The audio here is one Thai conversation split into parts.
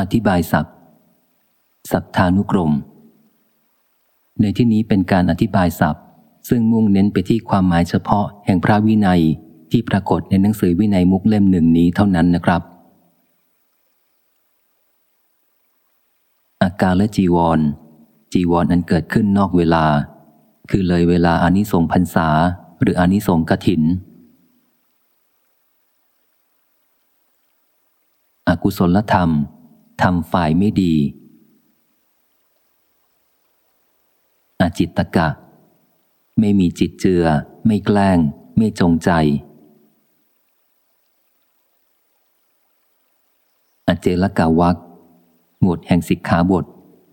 อธิบายศัพท์สัพทานุกรม ในที่นี้เป็นการอธิบายศัพท์ ซึ่งมุ่งเน้นไปที่ความหมายเฉพาะแห่งพระวินัยที่ปรากฏในหนังสือวินัยมุกเล่มหนึ่งนี้เท่านั้นนะครับ อาการและจีวร จีวรอันเกิดขึ้นนอกเวลา คือเลยเวลาอานิสงส์พรรษา หรืออานิสงส์กถิน อกุศลธรรม ทำฝ่ายไม่ดีอาจิตตกะ ไม่มีจิตเจือ ไม่แกล้ง ไม่จงใจ อเจลกาวักหมวดแห่งสิกขาบท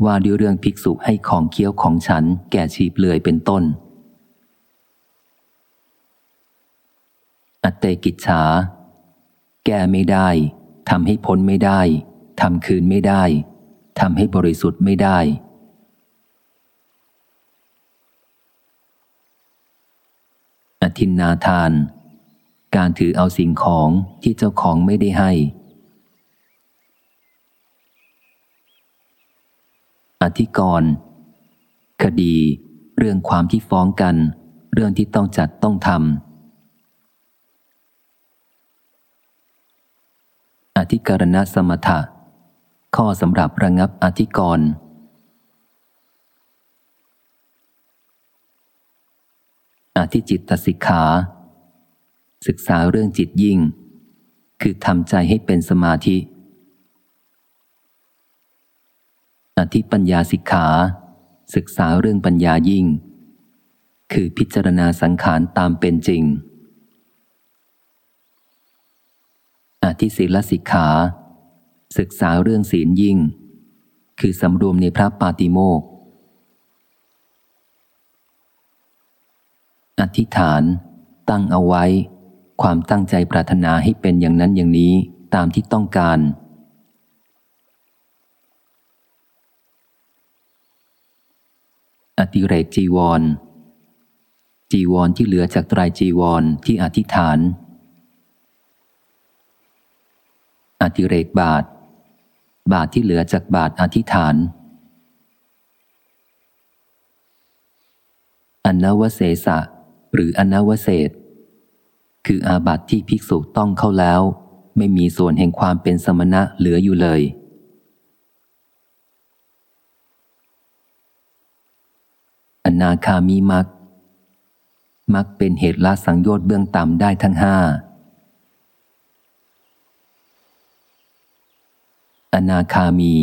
ว่าด้วยเรื่องภิกษุให้ของเคี้ยวของฉันแก่ชีเลือยเป็นต้นอเตกิจฉา แก้ไม่ได้ทำให้พ้นไม่ได้ ทำคืนไม่ได้ทำให้บริสุทธิ์ไม่ได้ อธินนาทาน การถือเอาสิ่งของที่เจ้าของไม่ได้ให้ อธิกรณ์คดี เรื่องความที่ฟ้องกัน เรื่องที่ต้องจัดต้องทำอธิการณสมถะ ข้อสำหรับระงับอธิกรณ์อธิจิตตสิกขา ศึกษาเรื่องจิตยิ่ง คือทำใจให้เป็นสมาธิ อธิปัญญาสิกขา ศึกษาเรื่องปัญญายิ่ง คือพิจารณาสังขารตามเป็นจริง อธิศีลสิกขา ศึกษาเรื่องศีลยิ่ง คือสำรวมในพระปาติโมกอธิษฐาน ตั้งเอาไว้ ความตั้งใจปรารถนาให้เป็นอย่างนั้นอย่างนี้ตามที่ต้องการ อติเรกจีวร จีวรที่เหลือจากตรายจีวรที่อธิษฐานอธิเรกบาท บาทที่เหลือจากบาทอธิษฐาน อนวเสสะ หรืออนวเศษ คืออาบัตที่ภิกษุต้องเข้าแล้ว ไม่มีส่วนแห่งความเป็นสมณะเหลืออยู่เลย อนาคามีมักมักเป็นเหตุละสังโยชน์เบื้องต่ำได้ทั้งห้า อนาคามี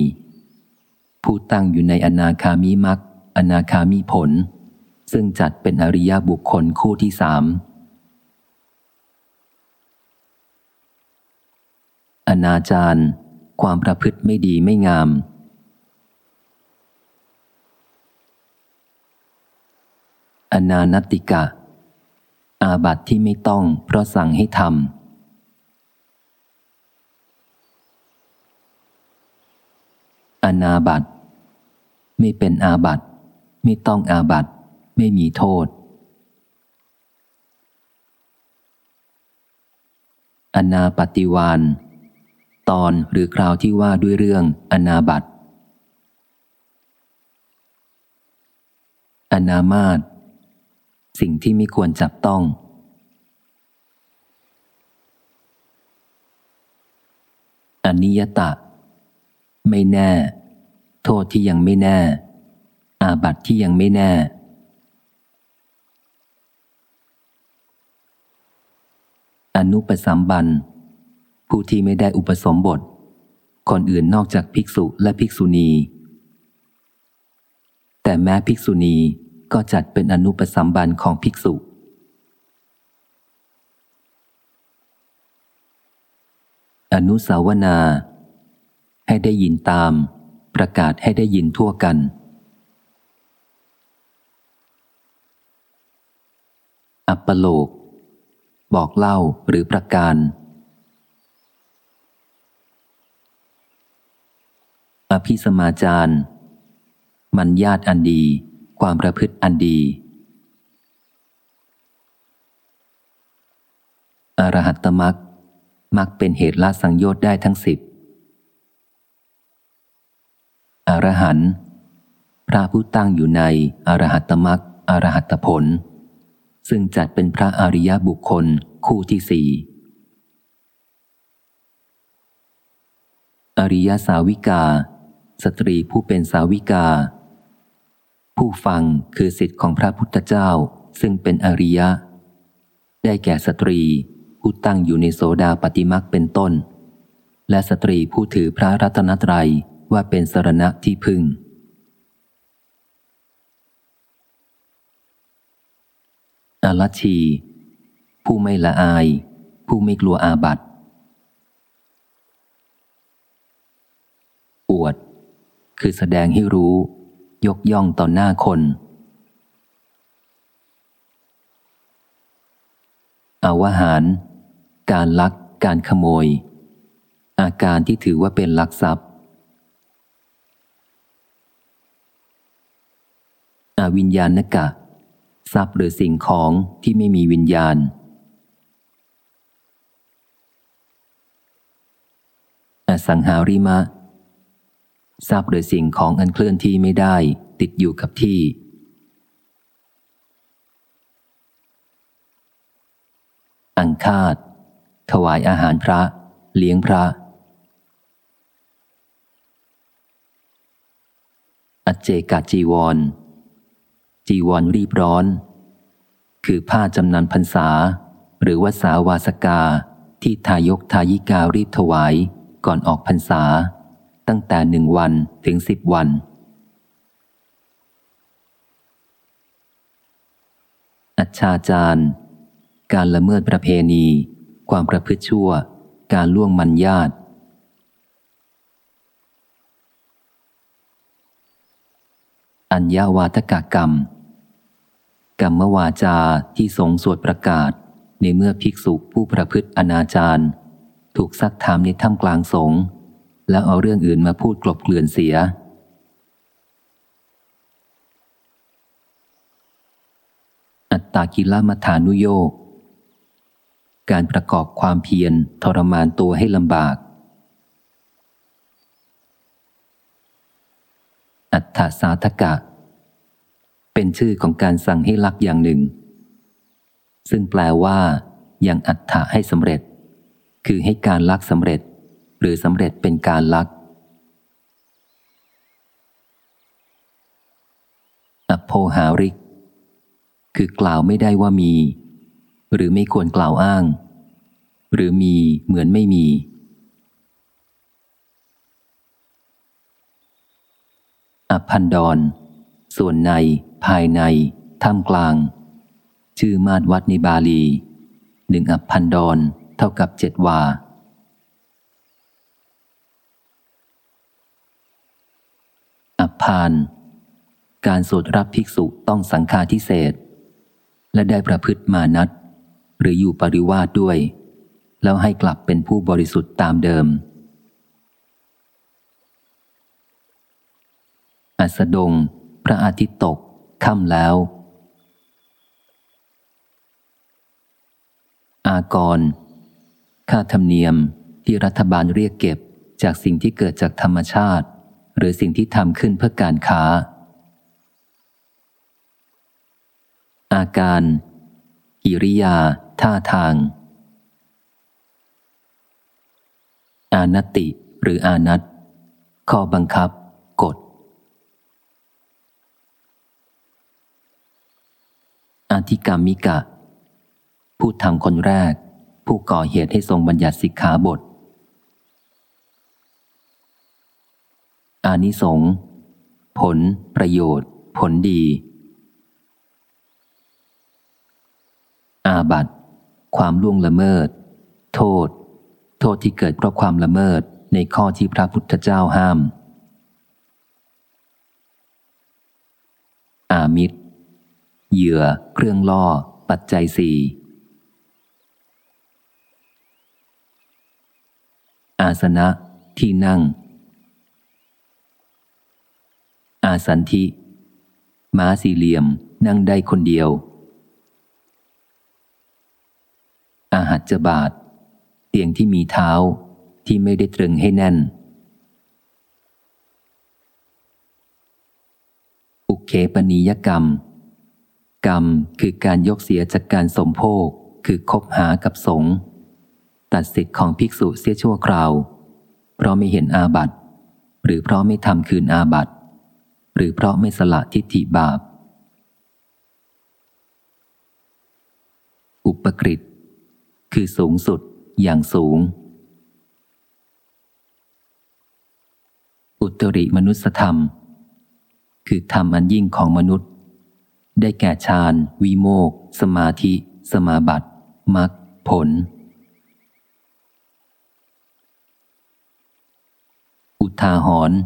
ผู้ตั้งอยู่ในอนาคามีมักอนาคามีผล ซึ่งจัดเป็นอริยบุคคลคู่ที่สามอนาจารความประพฤติไม่ดีไม่งาม อนานติกะ อาบัติที่ไม่ต้องเพราะสั่งให้ทำ อนาบัตไม่เป็นอาบัตไม่ต้องอาบัตไม่มีโทษ อนาปฏิวานตอนหรือคราวที่ว่าด้วยเรื่องอนาบัตอนามาตสิ่งที่ไม่ควรจับต้อง อนิยตะ ไม่แน่ โทษที่ยังไม่แน่ อาบัติที่ยังไม่แน่ อนุปสัมบัน ผู้ที่ไม่ได้อุปสมบท คนอื่นนอกจากภิกษุและภิกษุณี แต่แม้ภิกษุณีก็จัดเป็นอนุปสัมบันของภิกษุอนุสาวนา ให้ได้ยินตาม ประกาศให้ได้ยินทั่วกัน อัปโลก บอกเล่าหรือประการ อภิสมาจารมันญาติอันดี ความประพฤติอันดี อรหัตตมักมักเป็นเหตุละสังโยชน์ได้ทั้งสิบ อรหันต์พระผู้ตั้งอยู่ในอรหัตตมักอรหัตผล ซึ่งจัดเป็นพระอริยบุคคลคู่ที่สี่อริยสาวิกา สตรีผู้เป็นสาวิกา ผู้ฟังคือสิทธิ์ของพระพุทธเจ้าซึ่งเป็นอริยะ ได้แก่สตรีผู้ตั้งอยู่ในโสดาปฏิมักเป็นต้น และสตรีผู้ถือพระรัตนตรัย ว่าเป็นสรณะที่พึ่ง อลัชี ผู้ไม่ละอาย ผู้ไม่กลัวอาบัติ อวด คือแสดงให้รู้ ยกย่องต่อหน้าคน อาวหาร การลัก การขโมย อาการที่ถือว่าเป็นลักทรัพย์ อวิญญาณกะ ทรัพย์หรือสิ่งของที่ไม่มีวิญญาณ อสังหาริมะ ทรัพย์หรือสิ่งของอันเคลื่อนที่ไม่ได้ ติดอยู่กับที่ อังคาดถวายอาหารพระ เลี้ยงพระ อเจกาจีวร จีวรรีบร้อน คือผ้าจำนันพรรษา หรือวสาวาสกาที่ทายกทายิการีบถวายก่อนออกพรรษา ตั้งแต่หนึ่งวันถึงสิบวัน อัจฉาจารการละเมิดประเพณี ความประพฤติชั่ว การล่วงมันญาติ อัญญาวาทกกรรม กรรมวาจาที่ทรงสวดประกาศ ในเมื่อภิกษุผู้ประพฤติอนาจารถูกซักถามในถ้ำกลางสงแล้วเอาเรื่องอื่นมาพูดกลบเกลื่อนเสีย อัตตากิลมัฐานุโยกการประกอบความเพียรทรมานตัวให้ลำบาก อัต ถาสาธกะ เป็นชื่อของการสั่งให้ลักอย่างหนึ่ง ซึ่งแปลว่าอย่างอัฏฐะให้สำเร็จ คือให้การลักสำเร็จ หรือสำเร็จเป็นการลักอโพหาริก คือกล่าวไม่ได้ว่ามี หรือไม่ควรกล่าวอ้าง หรือมีเหมือนไม่มี อพันดร ส่วนใน ภายใน ท่ามกลาง ชื่อมาดวัดในบาลีหนึ่งอับพันดอนเท่ากับเจ็ดวาอับพาน การสวดรับภิกษุต้องสังฆาทิเศษ และได้ประพฤติมานัดหรืออยู่ปริวาสด้วย แล้วให้กลับเป็นผู้บริสุทธิ์ตามเดิม อัสดง พระอาทิตย์ตก ค่ำแล้ว อากร ค่าธรรมเนียมที่รัฐบาลเรียกเก็บจากสิ่งที่เกิดจากธรรมชาติ หรือสิ่งที่ทำขึ้นเพื่อการค้า อาการ กิริยา ท่าทาง อานติหรืออานัตข้อบังคับ อธิกรรมิกะ ผู้ทำคนแรก ผู้ก่อเหตุให้ทรงบัญญัติสิกขาบท อานิสงส์ผล ประโยชน์ ผลดี อาบัตความล่วงละเมิด โทษ โทษที่เกิดเพราะความละเมิดในข้อที่พระพุทธเจ้าห้าม อามิตร เหยื่อ เครื่องล่อ ปัจจัยสี่อาสนะ ที่นั่ง อาสันทิม้าสี่เหลี่ยมนั่งได้คนเดียว อาหัจจบาท เตียงที่มีเท้าที่ไม่ได้ตรึงให้แน่น อุเขปนิยกรรม กรรมคือการยกเสียจากการสมโภคคือคบหากับสงฆ์ตัดสิทธิ์ของภิกษุเสียชั่วคราว เพราะไม่เห็นอาบัติหรือเพราะไม่ทำคืนอาบัติหรือเพราะไม่สละทิฏฐิบาป อุปกฤษคือสูงสุดอย่างสูง อุตริมนุสธรรม คือธรรมอันยิ่งของมนุษย์ ได้แก่ฌานวิโมกสมาธิ สมาบัติมรรคผล อุทาหรณ์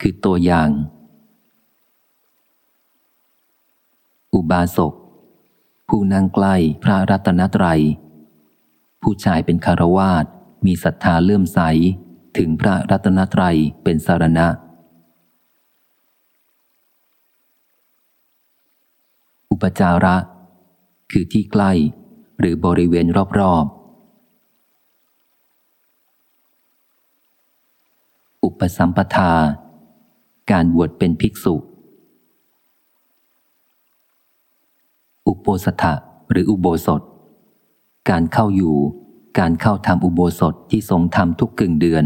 คือตัวอย่าง อุบาสก ผู้นั่งใกล้พระรัตนตรัย ผู้ชายเป็นคารวาสมีศรัทธาเลื่อมใส ถึงพระรัตนตรัยเป็นสารณะ อุ ปจาระ คือที่ใกล้ หรือบริเวณรอบๆ อุปสัมปทา การบวชเป็นภิกษุ อุโปสถะหรืออุโบสถ การเข้าอยู่ การเข้าทำอุโบสถที่ทรงทำทุกกึ่งเดือน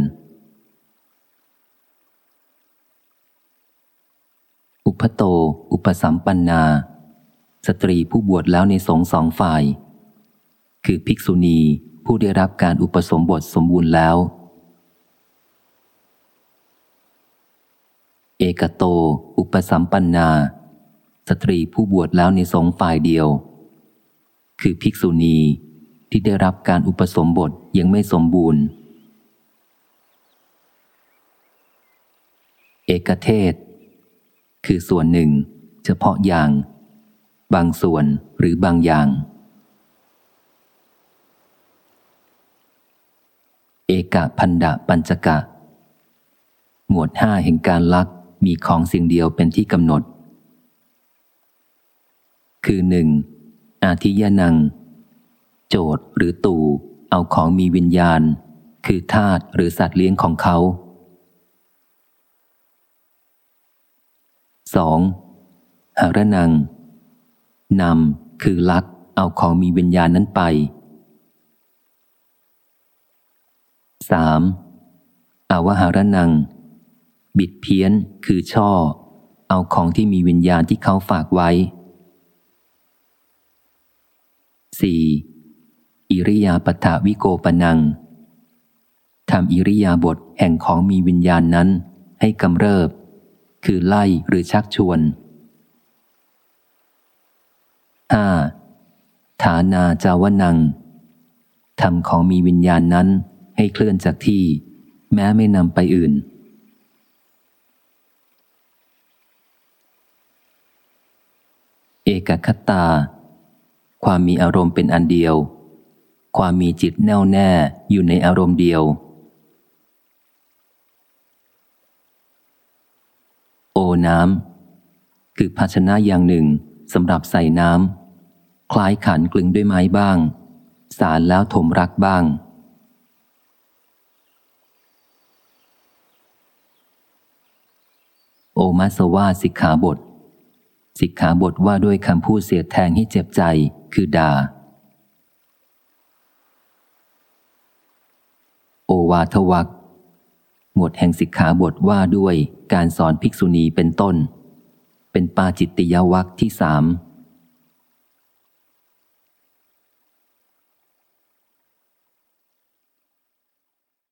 อุปโต อุปสัมปันนา สตรีผู้บวชแล้วในสงสองฝ่าย คือภิกษุณีผู้ได้รับการอุปสมบทสมบูรณ์แล้ว เอกโต อุปสัมปันนา สตรีผู้บวชแล้วในสงฝ่ายเดียว คือภิกษุณีที่ได้รับการอุปสมบทยังไม่สมบูรณ์ เอกเทศ คือส่วนหนึ่ง เฉพาะอย่าง บางส่วนหรือบางอย่าง เอกพันดะปัญจกะ หมวดห้าแห่งการลักมีของสิ่งเดียวเป็นที่กำหนด คือหนึ่งอาทิยนัง โจทย์หรือตู่เอาของมีวิญญาณ คือทาตุหรือสัตว์เลี้ยงของเขา 2. หารนัง นำคือลัก เอาของมีวิญญาณนั้นไปสามอาวหารนัง บิดเพี้ยนคือช่อ เอาของที่มีวิญญาณที่เขาฝากไว้ 4. อิริยาปถาวิโกปนังทำอิริยาบถแห่งของมีวิญญาณนั้นให้กำเริบ คือไล่หรือชักชวน 5. ฐานาจาวนังทำของมีวิญญาณนั้นให้เคลื่อนจากที่ แม้ไม่นำไปอื่น เอกคตา ความมีอารมณ์เป็นอันเดียว ความมีจิตแน่วแน่อยู่ในอารมณ์เดียว โอน้ำคือภาชนะอย่างหนึ่ง สำหรับใส่น้ำคล้ายขันกลึงด้วยไม้บ้าง สารแล้วถมรักบ้าง โอมัสวาสิกขาบท สิกขาบทว่าด้วยคำพูดเสียแทงให้เจ็บใจคือด่า โอวาทวักหมวดแห่งสิกขาบทว่าด้วยการสอนภิกษุณีเป็นต้น เป็นปาจิตติยวักที่สาม